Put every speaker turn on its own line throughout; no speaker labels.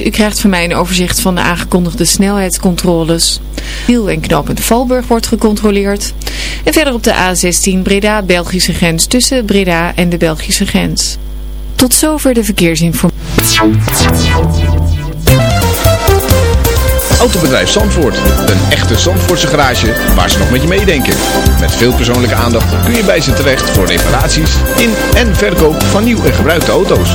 U krijgt van mij een overzicht van de aangekondigde snelheidscontroles. Wiel en knooppunt Valburg wordt gecontroleerd. En verder op de A16 Breda-Belgische grens tussen Breda en de Belgische grens. Tot zover de verkeersinformatie.
Autobedrijf Zandvoort. Een echte Zandvoortse garage waar ze nog met je meedenken. Met veel persoonlijke aandacht kun je bij ze terecht voor reparaties in en verkoop van nieuw en gebruikte auto's.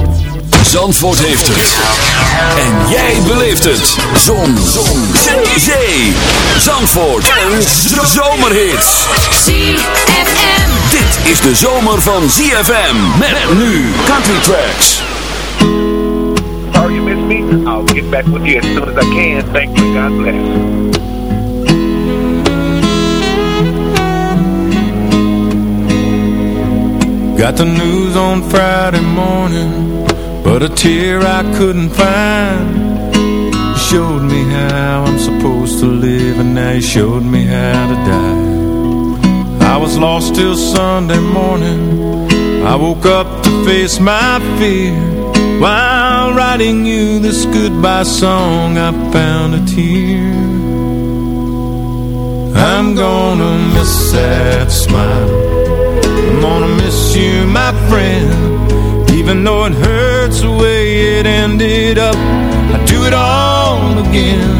Zandvoort heeft het. En jij beleeft het. Zon. Zon. Zee. Zandvoort. En zomerhits.
ZFM.
Dit is de zomer van ZFM. Met nu Country Tracks.
Sorry you missed me. I'll get back with you as soon as I can. Thank you. God bless.
Got the news on Friday morning But a tear I couldn't find showed me how I'm supposed to live And now you showed me how to die. I was lost till Sunday morning. I woke up to face my fear. While writing you this goodbye song I found a tear. I'm gonna miss that smile. I'm gonna miss you, my friend even though it hurts the way it ended up I'd do it all again.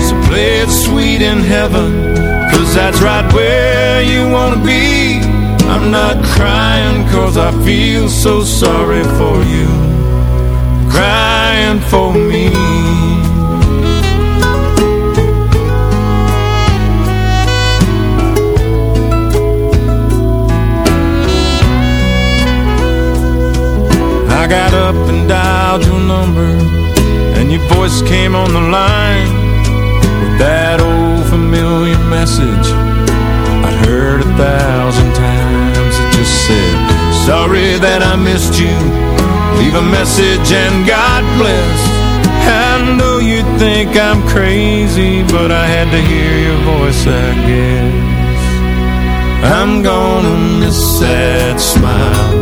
So play it sweet in heaven Cause that's right where you wanna be. I'm not crying cause I feel so sorry for you. Crying for me got up and dialed your number And your voice came on the line With that old familiar message I'd heard a thousand times. It just said Sorry that I missed you. Leave a message and God bless. I know you think I'm crazy But I had to hear your voice I guess. I'm gonna miss that smile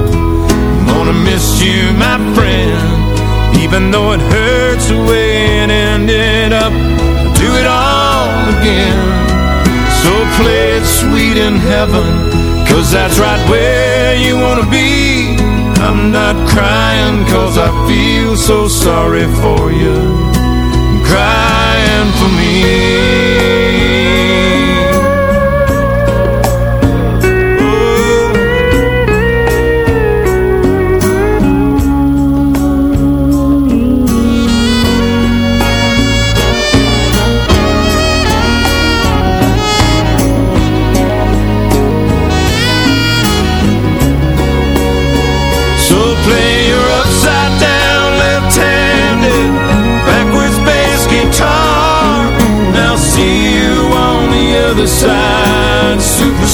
Gonna miss you, my friend. Even though it hurts the way it ended up I'll do it all again. So play it sweet in heaven Cause that's right where you wanna be. I'm not crying cause I feel so sorry for you. I'm crying for me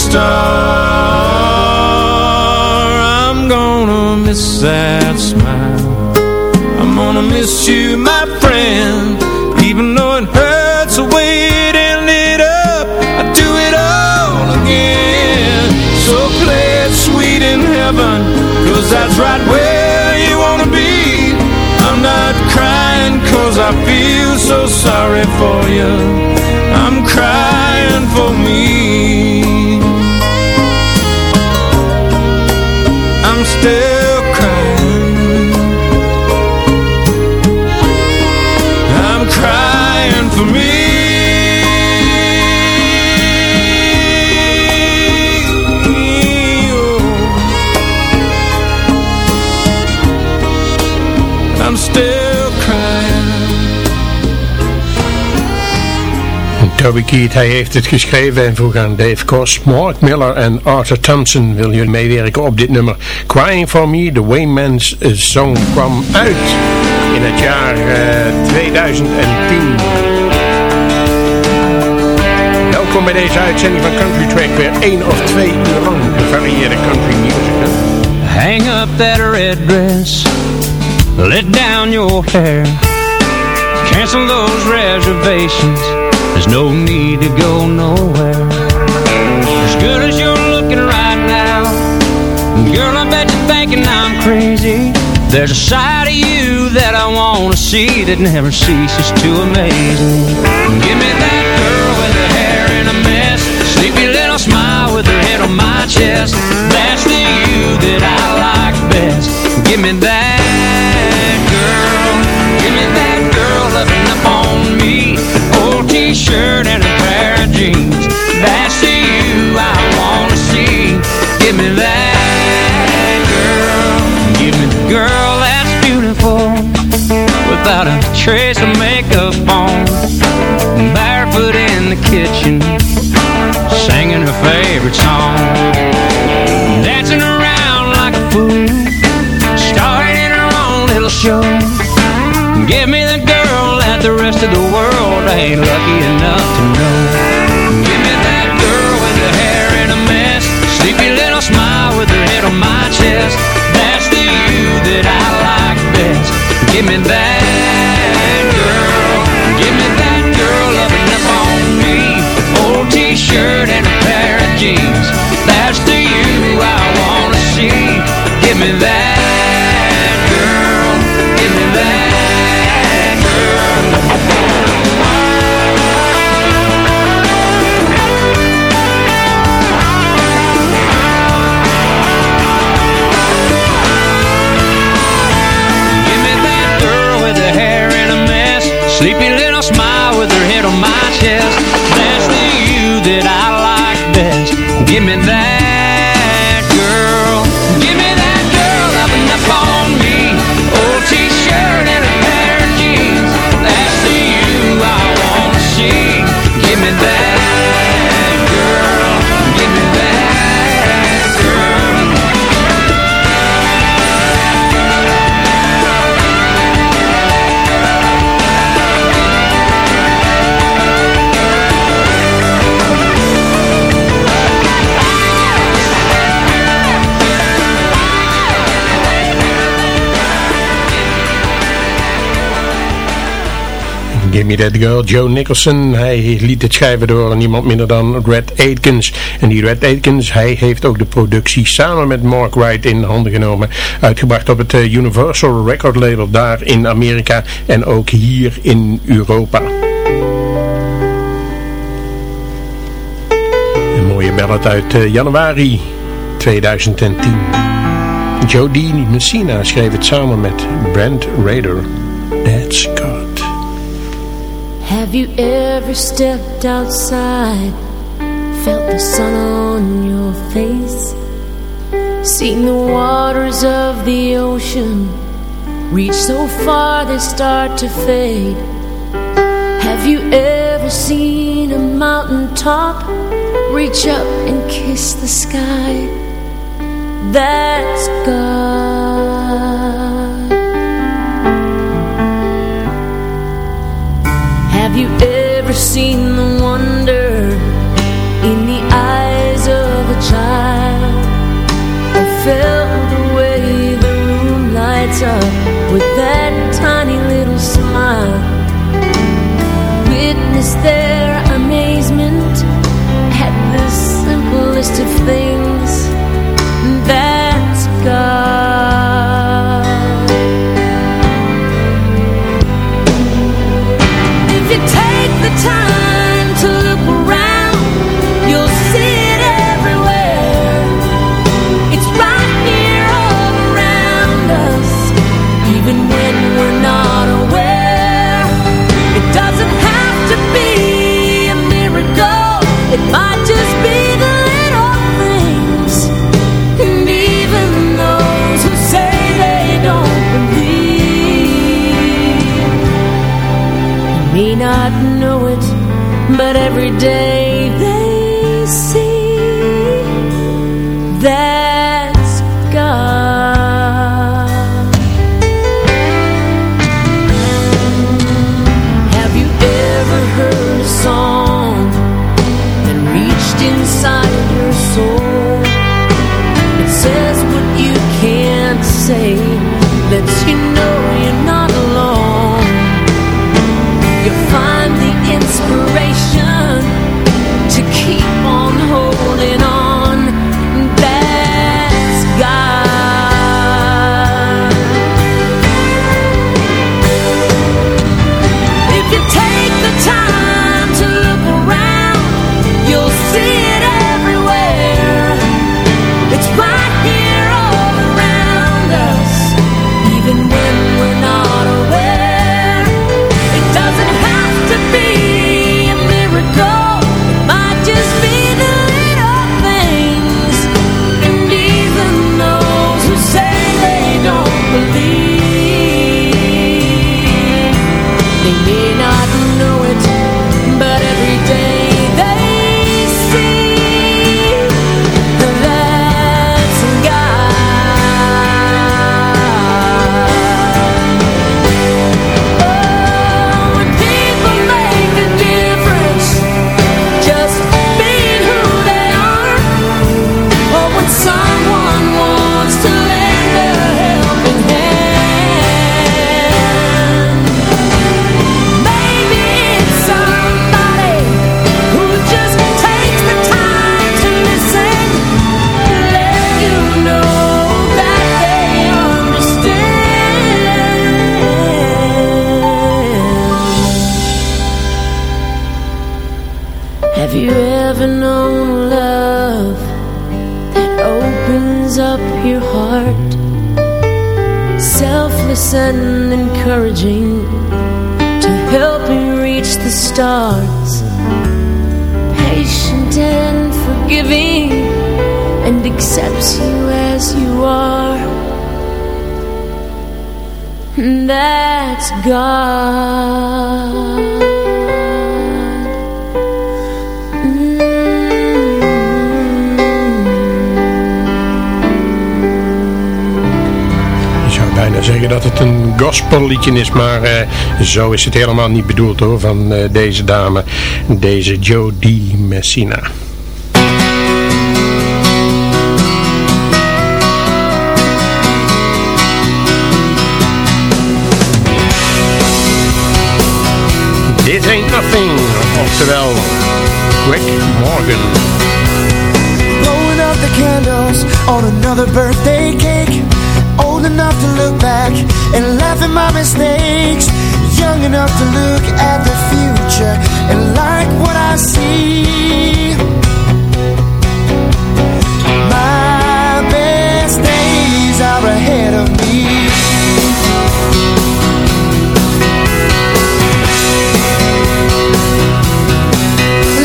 superstar. I'm gonna miss that smile. I'm gonna miss you, my friend. Even though it hurts the way it ended up, I do it all again. So play it sweet in heaven, cause that's right where you wanna be. I'm not crying cause I feel so sorry for you I'm crying for me still crying. I'm crying for me. I'm still
Toby Keith, hij heeft het geschreven en vroeg aan Dave Koss, Mark Miller en Arthur Thompson wil jullie meewerken op dit nummer. Crying For Me, The Wayman's Song kwam uit in het jaar uh, 2010. Welkom bij deze uitzending van Country Track, weer één of twee uur lang gevarieerde country music.
Hang up that red dress, let down your hair, cancel those reservations. There's no need to go nowhere. As good as you're looking right now. Girl, I bet you're thinking I'm crazy. There's a side of you that I wanna see That never ceases to amaze me. Give me that girl with her hair in a mess. Sleepy little smile with her head on my chest. That's the you that I like best. Give me that t-shirt and a pair of jeans. That's the you I wanna see. Give me that girl. Give me the girl that's beautiful. Without a trace of makeup on. Barefoot in the kitchen. Singing her favorite song. Dancing around like a fool. Starring in her own little show. Give me the girl that the rest of the world ain't lucky enough to know. Give me that girl with her hair in a mess, sleepy little smile with her head on my chest. That's the you that I like best. Give me that girl, give me that girl loving up on me. Old t-shirt and a pair of jeans. That's the you I wanna see. Give me that Me That Girl,
Joe Nicholson. Hij liet het schrijven door niemand minder dan Red Aitkins. En die Red Aitkins, hij heeft ook de productie samen met Mark Wright in handen genomen. Uitgebracht op het eh, Universal Record label daar in Amerika en ook hier in Europa. Een mooie ballad uit eh, januari 2010. Jodie Messina schreef het samen met Brent Rader. That's God.
Have you ever stepped outside, felt the sun on your face, seen the waters of the ocean reach so far they start to fade? Have you ever seen a mountain top reach up and kiss the sky? That's God. You ever seen the not know it, but every day
gospelliedje is, maar eh, zo is het helemaal niet bedoeld hoor, van eh, deze dame, deze Jodie Messina. Dit ain't nothing, oftewel Rick Morgan.
Blowing up the candles on another birthday cake Old enough to look back my mistakes. Young enough to look at the future and like what I see. My best days are ahead of me.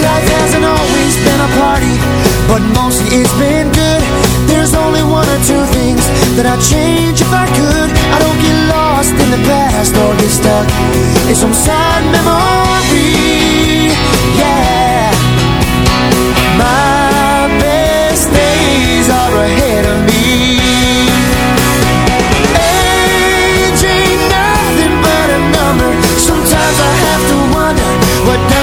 Life hasn't always been a party, but mostly it's been good. There's only one or two things that I'd change past or get stuck in some sad memory. Yeah, my best days are ahead of me. Age ain't nothing but a number. Sometimes I have to wonder what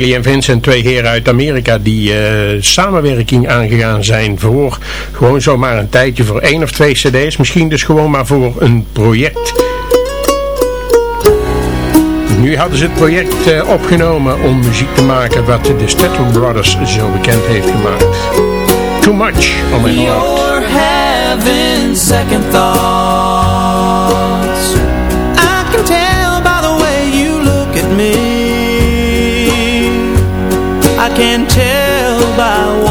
Daley en Vincent, twee heren uit Amerika die uh, samenwerking aangegaan zijn voor gewoon zomaar een tijdje voor één of twee cd's. Misschien dus gewoon maar voor een project. Nu hadden ze het project uh, opgenomen om muziek te maken wat de Statel Brothers zo bekend heeft gemaakt. Too much on my heart.
You're having second thoughts can tell by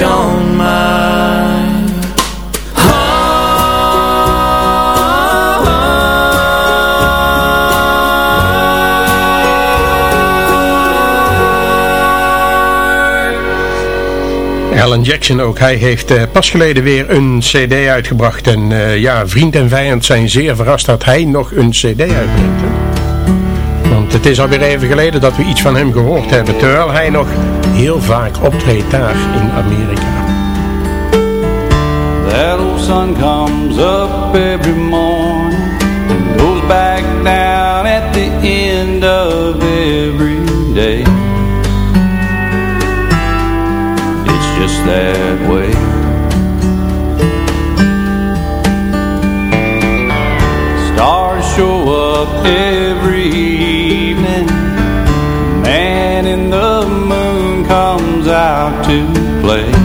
my
Alan Jackson ook, hij heeft eh, pas geleden weer een cd uitgebracht. En eh, ja, vriend en vijand zijn zeer verrast dat hij nog een cd uitbrengt. Want het is alweer even geleden dat we iets van hem gehoord hebben. Terwijl hij nog heel vaak optreedt daar in Amerika.
That old sun comes up every morning and goes back down at the end of every day. It's just that way.
Stars show up every.
Play.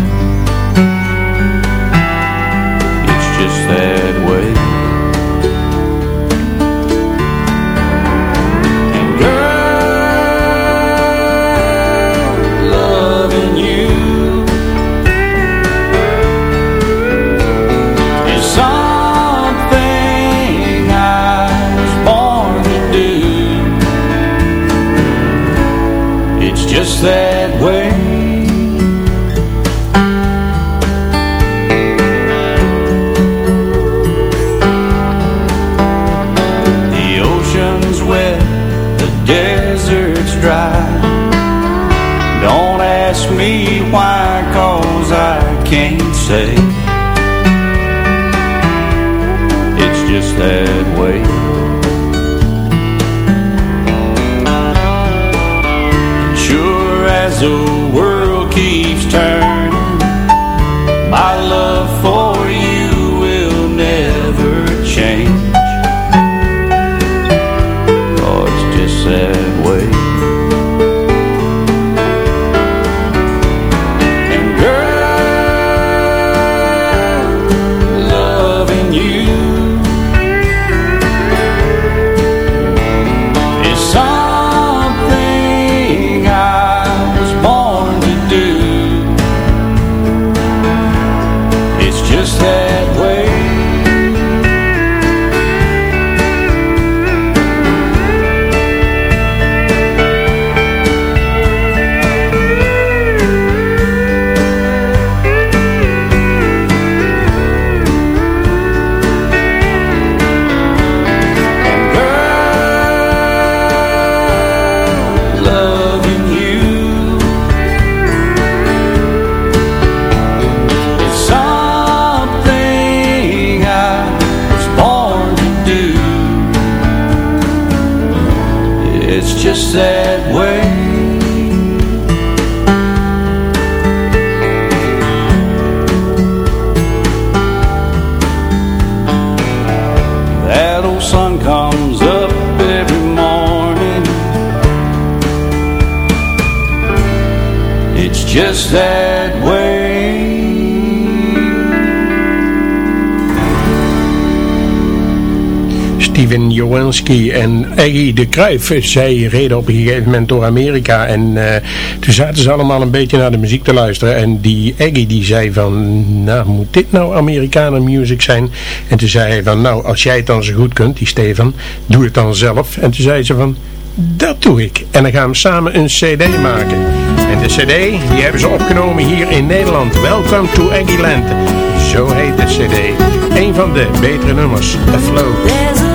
En Eggy de Kruif. Zij reden op een gegeven moment door Amerika en eh, toen zaten ze allemaal een beetje naar de muziek te luisteren. En die Eggy die zei van, nou moet dit nou Amerikaner music zijn? En toen zei hij van, nou als jij het dan zo goed kunt, die Steven, doe het dan zelf. En toen zei ze van, dat doe ik. En dan gaan we samen een cd maken. En de cd, die hebben ze opgenomen hier in Nederland. Welcome to Aggieland. Zo heet de cd. Een van de betere nummers, Afloat.
There's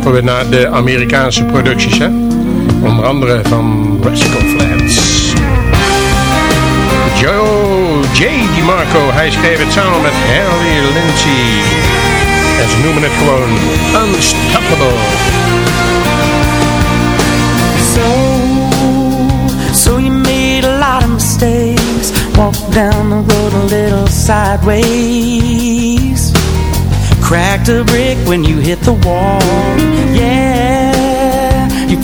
stappen we naar de Amerikaanse producties. Hè? Onder andere van Rascal Flats. Joe J. DiMarco, hij schreef het samen met Harley Lindsay. En ze noemen het gewoon Unstoppable.
So, so you made a lot of mistakes Walked down the road a little sideways Cracked a brick when you hit the wall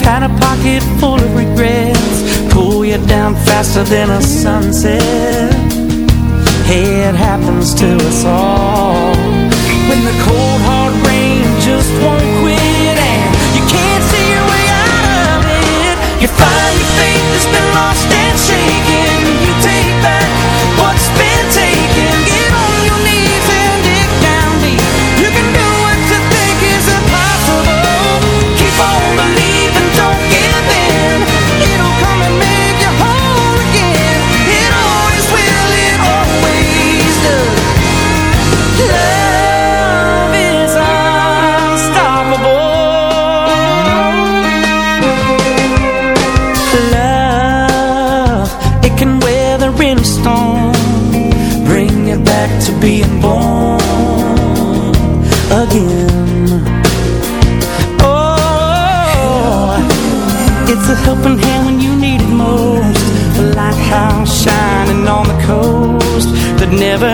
Had a pocket full of regrets. Pull you down faster than a sunset. Hey, it happens to us all helping hand when you need it most. A lighthouse shining on the coast That never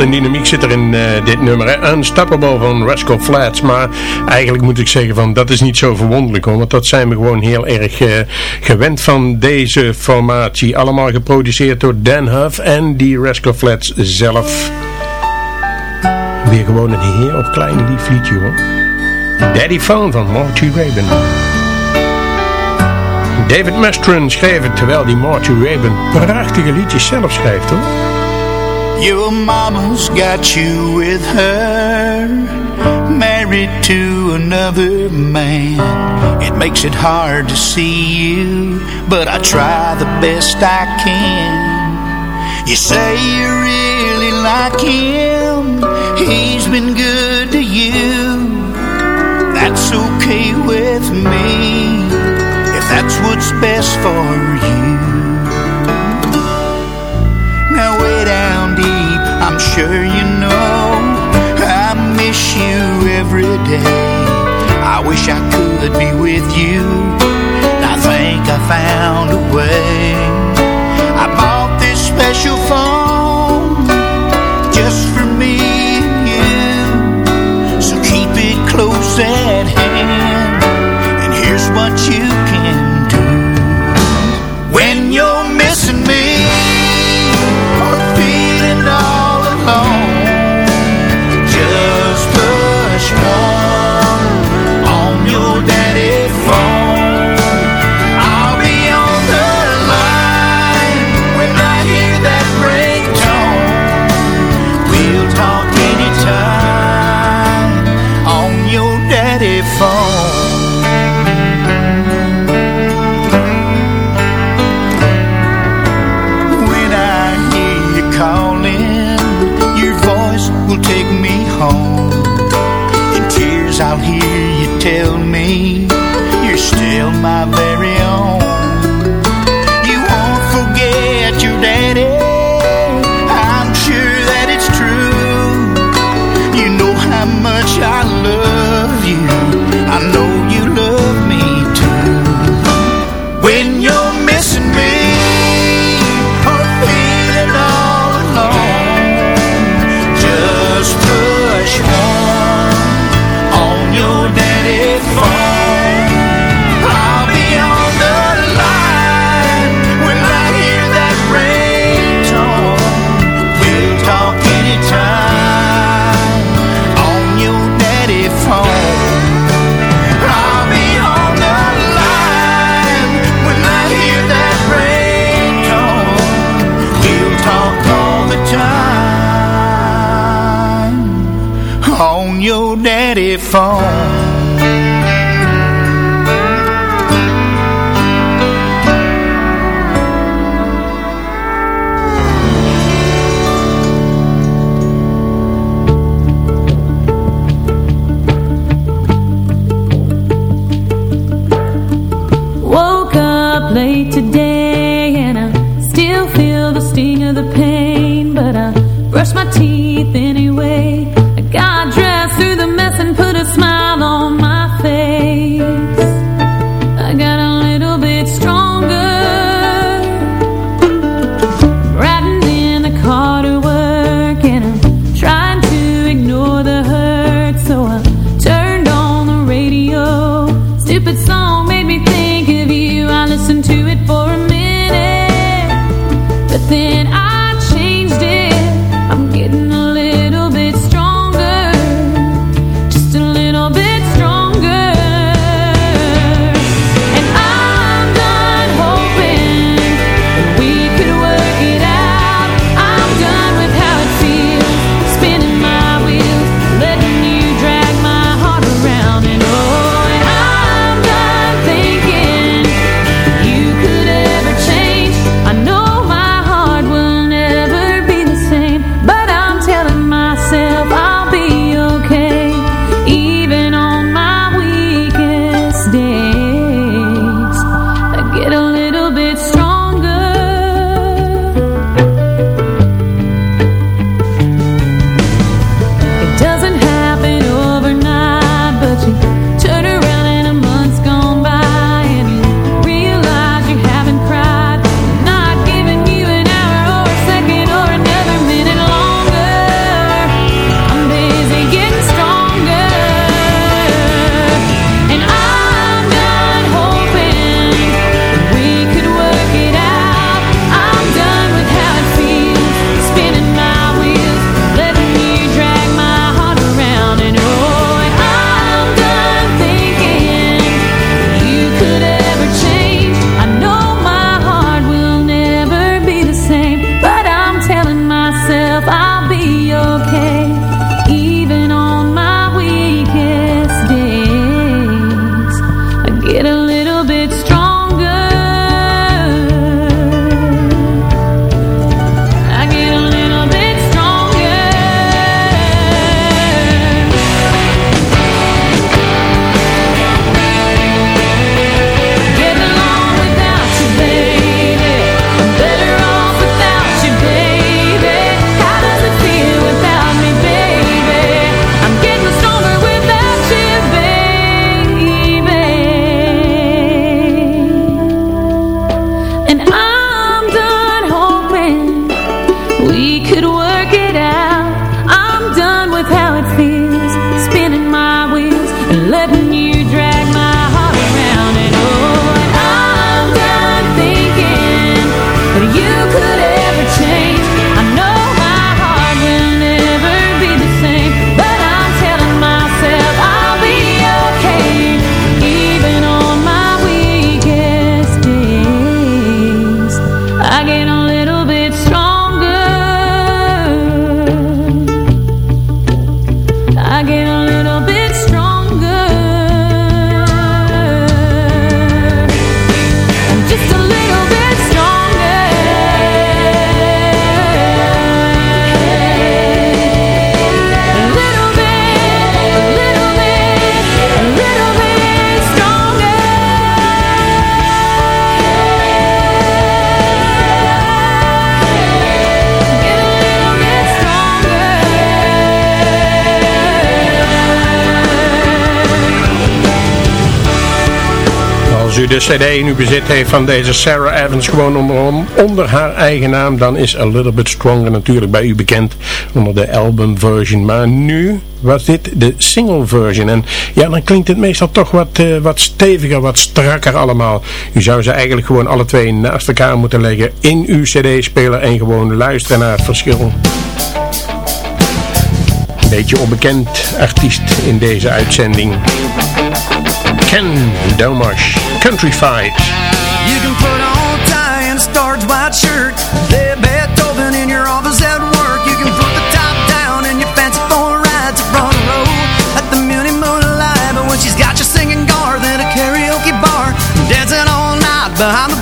Wat een dynamiek zit er in eh, dit nummer. Unstoppable van Rascal Flats. Maar eigenlijk moet ik zeggen van dat is niet zo verwonderlijk hoor. Want dat zijn we gewoon heel erg eh, gewend van deze formatie. Allemaal geproduceerd door Dan Huff en die Rascal Flats zelf. Weer gewoon een heer op klein lief liedje hoor. Daddy Phone van Marty Raven. David Mestren schreef het terwijl die Marty Raven prachtige liedjes zelf schrijft hoor.
Your mama's got you with her. Married to another man. It makes it hard to see you But I try the best I can. You say you really like him. He's been good to you. That's okay with me If that's what's best for you sure you know I miss you every day. I wish I could be with you. I think I found a way
rain de cd in uw bezit heeft van deze Sarah Evans gewoon onder, onder haar eigen naam, dan is A Little Bit Stronger natuurlijk bij u bekend onder de album version. Maar nu was dit de single version. En ja, dan klinkt het meestal toch wat, uh, wat steviger, wat strakker allemaal. U zou ze eigenlijk gewoon alle twee naast elkaar moeten leggen in uw cd-speler en gewoon luisteren naar het verschil. Beetje onbekend artiest in deze uitzending. Ken Domash, Countryfied.
You can put on a tie and white shirt. Lay Beethoven in your office at work. You can put the top down and your fancy for a ride to front row at the Muni Moonlight. But when she's got you singing a karaoke bar, dancing all night behind the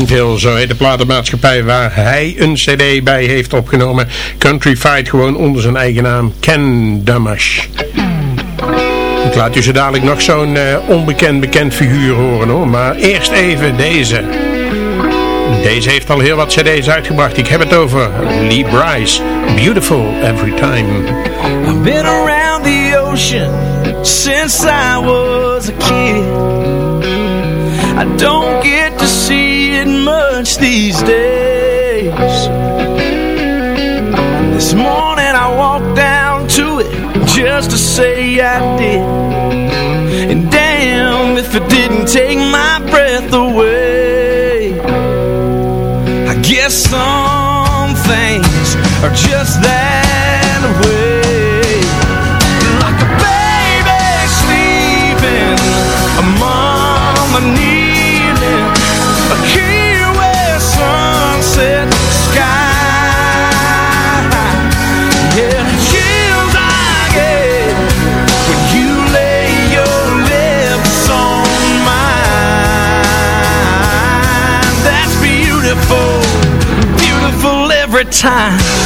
Sinville, zo heet de platenmaatschappij waar hij een cd bij heeft opgenomen. Country Fight gewoon onder zijn eigen naam, Ken Damash. Ik laat u zo dadelijk nog zo'n uh, onbekend bekend figuur horen hoor, maar eerst even deze. Deze heeft al heel wat cd's uitgebracht. Ik heb het over Lee Bryce, Beautiful Every Time.
I've been around the ocean since I was a. much these days. This morning I walked down to it Just to say I did. And damn if it didn't take my breath away I guess some things are just that time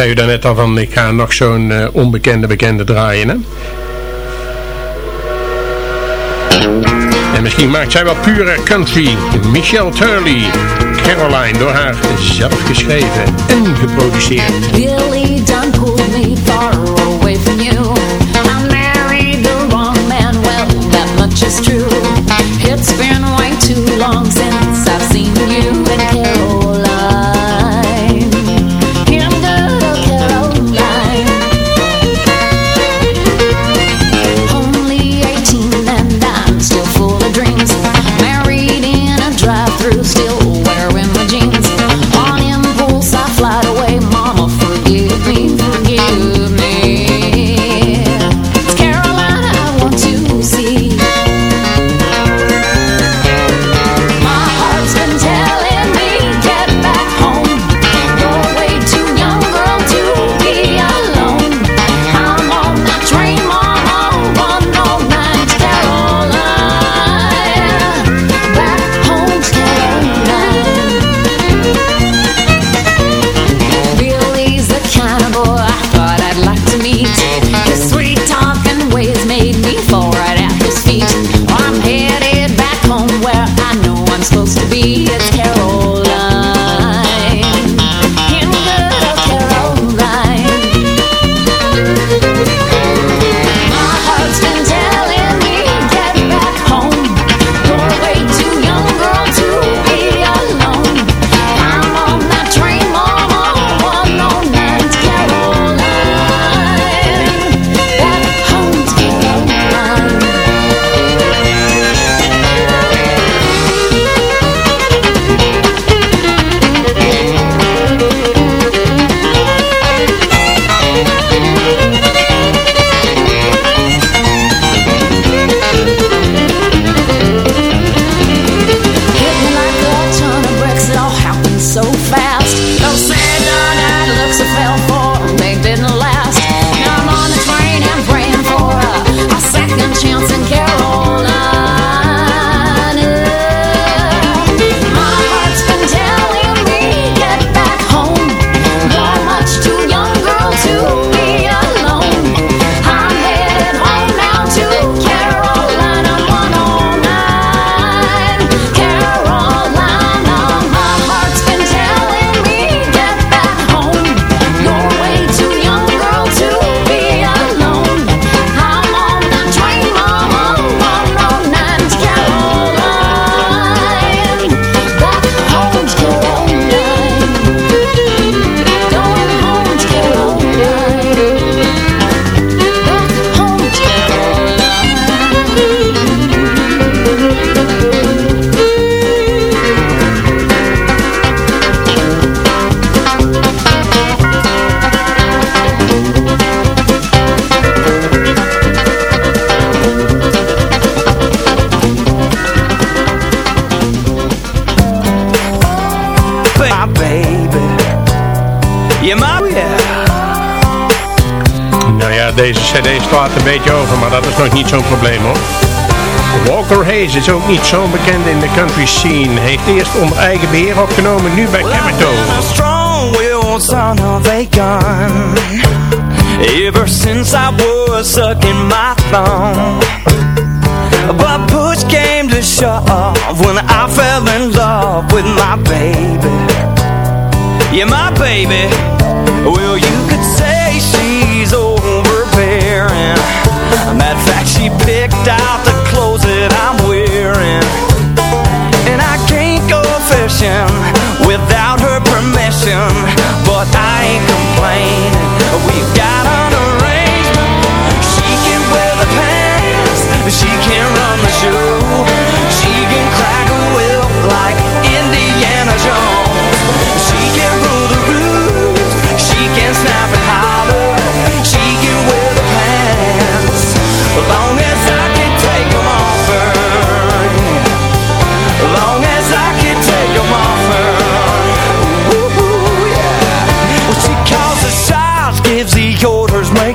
zei u daarnet al van, ik ga nog zo'n uh, onbekende bekende draaien, hè? En misschien maakt zij wel pure country. Michelle Turley, Caroline, door haar zelf geschreven en geproduceerd.
Billy, don't pull me far away from you. I married the wrong man, well, that much is true.
Deze cd slaat een beetje over, maar dat is nog niet zo'n probleem hoor. Walker Hayes is ook niet zo bekend in de country scene. Heeft eerst onder eigen beheer opgenomen, nu bij Capitol.
Ever since I was sucking my thumb But push came to shove When I fell in love with my baby Yeah, my baby Well, you could say overbearing Matter of fact, she picked out the clothes that I'm wearing. And I can't go fishing without her permission. But I ain't complaining. We've got an arrangement. She can wear the pants She can run the show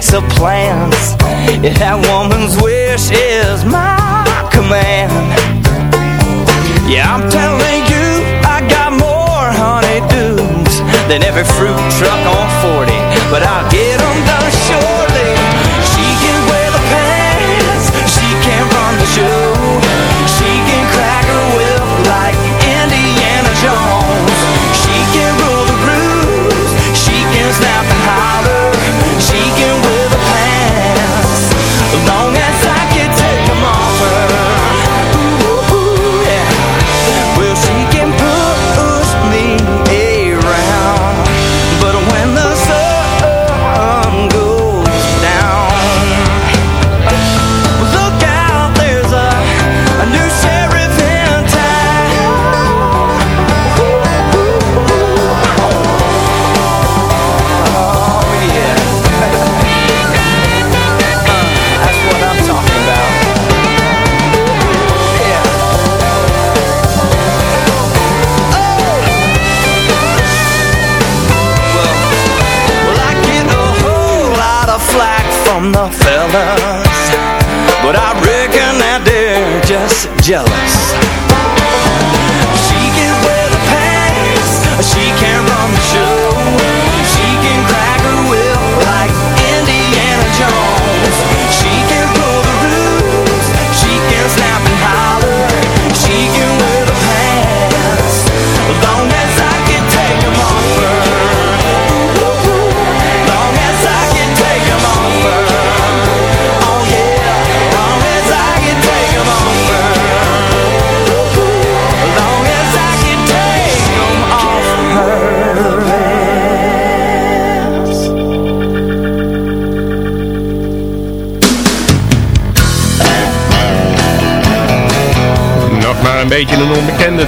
makes the plans. Yeah, that woman's wish is my command. Yeah, I'm telling you, I got more honeydews Than every fruit truck on 40 But I'll get them done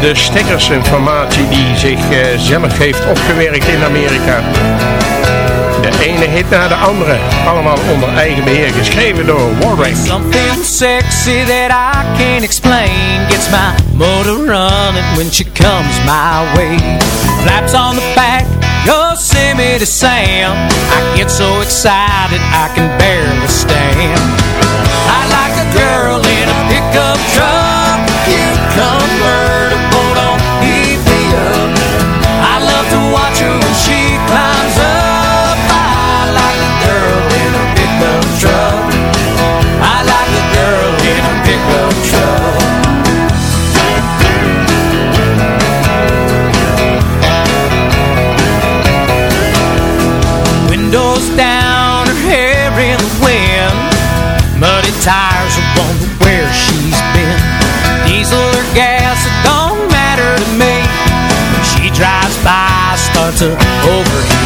de stekkersinformatie die zich eh, heeft opgewerkt in Amerika. De ene hit na de andere, allemaal onder eigen beheer, geschreven door Warwick.
Something sexy that I can't explain. Gets my motor running when she comes my way. Flaps on the back, Yosemite Sam I get so excited I can barely stand. I like a girl in a pickup truck To
over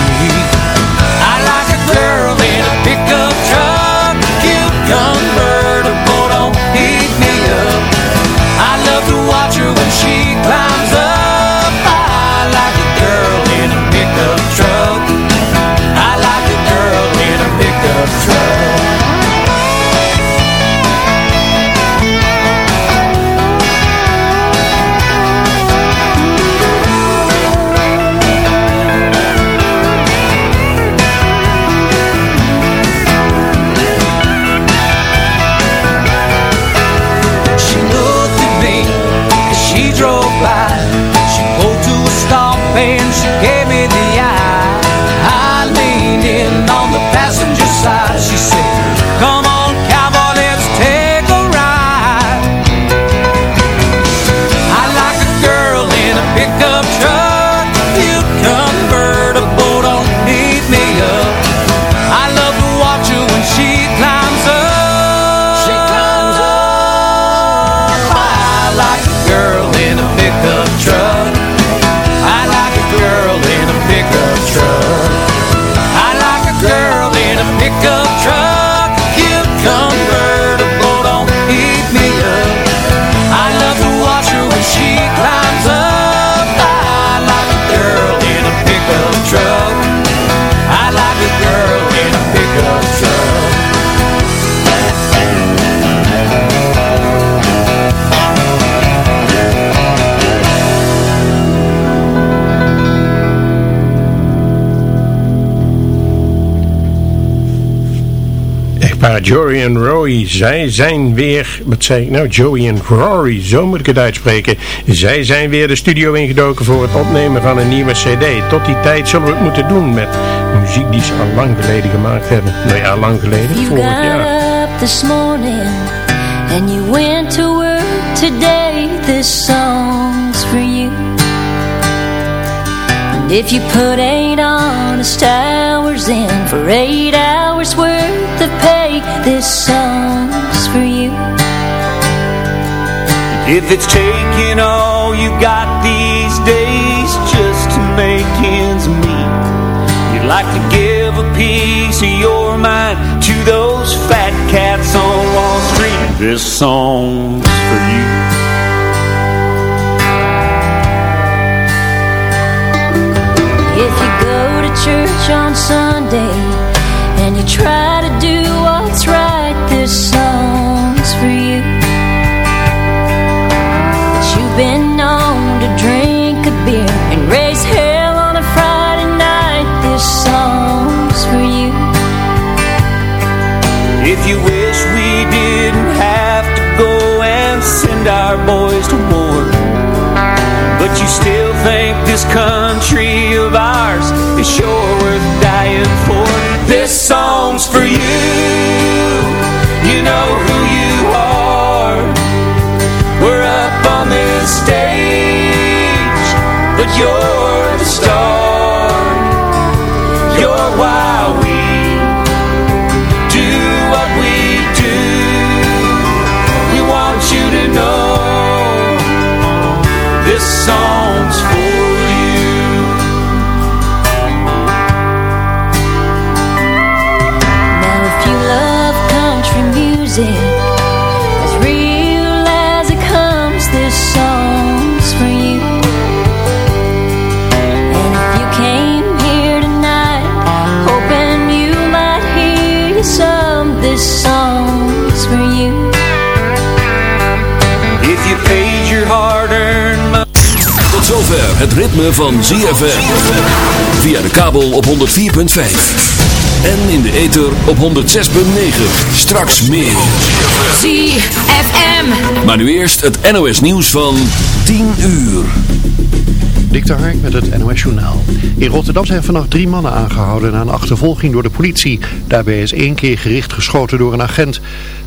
Joey en Rory, zij zijn weer, wat zei ik nou, Joey en Rory, zo moet ik het uitspreken. Zij zijn weer de studio ingedoken voor het opnemen van een nieuwe cd. Tot die tijd zullen we het moeten doen met muziek die ze al lang geleden gemaakt hebben. Nou ja, lang geleden,
You
vorig
got
jaar.
up this morning and you went to work today. This song's for you. If you put eight honest hours in for eight hours worth of pay, this song's for you.
If it's taking all you got these days just to make ends meet, you'd like to give a piece of your mind to those fat cats on Wall Street. This song's for you. Our boys to war, but you still think this country of ours is sure worth dying for, this song's for you. You know who you are. We're up on this stage, but you're
zover het ritme van ZFM. Via de kabel op 104.5. En in de ether op 106.9. Straks meer.
ZFM.
Maar nu eerst het NOS nieuws van 10 uur.
Dik de Hark met het NOS Journaal. In Rotterdam zijn vannacht drie mannen aangehouden na een achtervolging door de politie. Daarbij is één keer gericht geschoten door een agent.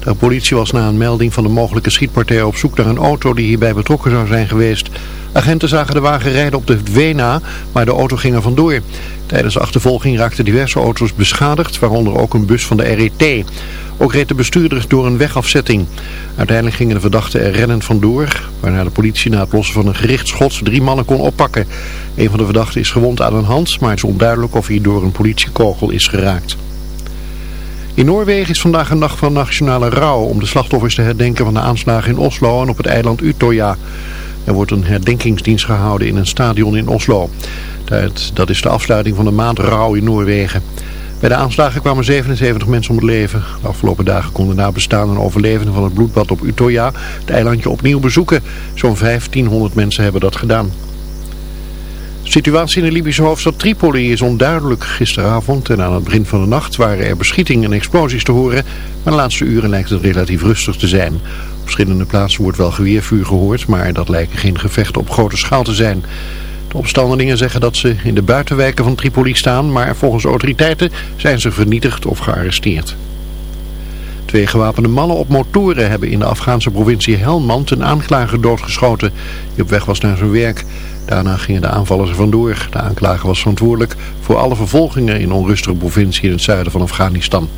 De politie was na een melding van een mogelijke schietpartij op zoek naar een auto die hierbij betrokken zou zijn geweest. Agenten zagen de wagen rijden op de W-na, maar de auto ging er vandoor. Tijdens de achtervolging raakten diverse auto's beschadigd, waaronder ook een bus van de RET. Ook reed de bestuurder door een wegafzetting. Uiteindelijk gingen de verdachten er rennend vandoor, waarna de politie na het lossen van een gericht schot drie mannen kon oppakken. Een van de verdachten is gewond aan een hand, maar het is onduidelijk of hij door een politiekogel is geraakt. In Noorwegen is vandaag een dag van nationale rouw om de slachtoffers te herdenken van de aanslagen in Oslo en op het eiland Utøya. Er wordt een herdenkingsdienst gehouden in een stadion in Oslo. Dat- is de afsluiting van de maand rouw in Noorwegen. Bij de aanslagen kwamen 77 mensen om het leven. De afgelopen dagen konden nabestaanden en overlevenden van het bloedbad op Utøya het eilandje opnieuw bezoeken. Zo'n 1500 mensen hebben dat gedaan. De situatie in de Libische hoofdstad Tripoli is onduidelijk. Gisteravond en aan het begin van de nacht waren er beschietingen en explosies te horen. Maar de laatste uren lijkt het relatief rustig te zijn. Op verschillende plaatsen wordt wel geweervuur gehoord, maar dat lijken geen gevechten op grote schaal te zijn. De opstandelingen zeggen dat ze in de buitenwijken van Tripoli staan, maar volgens autoriteiten zijn ze vernietigd of gearresteerd. Twee gewapende mannen op motoren hebben in de Afghaanse provincie Helmand een aanklager doodgeschoten die op weg was naar zijn werk. Daarna gingen de aanvallers er vandoor. De aanklager was verantwoordelijk voor alle vervolgingen in onrustige provincie in het zuiden van Afghanistan.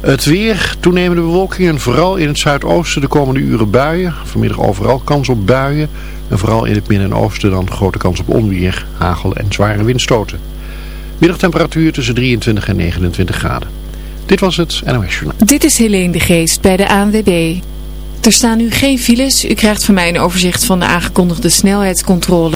Het weer, toenemende bewolking en vooral in het zuidoosten de komende uren buien. Vanmiddag overal kans op buien en vooral in het midden en oosten dan grote kans op onweer, hagel en zware windstoten. Middagtemperatuur tussen 23 en 29 graden. Dit was het NOS Journaal.
Dit is Helene de Geest bij de ANWB. Er staan nu geen files. U krijgt van mij een overzicht van de aangekondigde snelheidscontrole.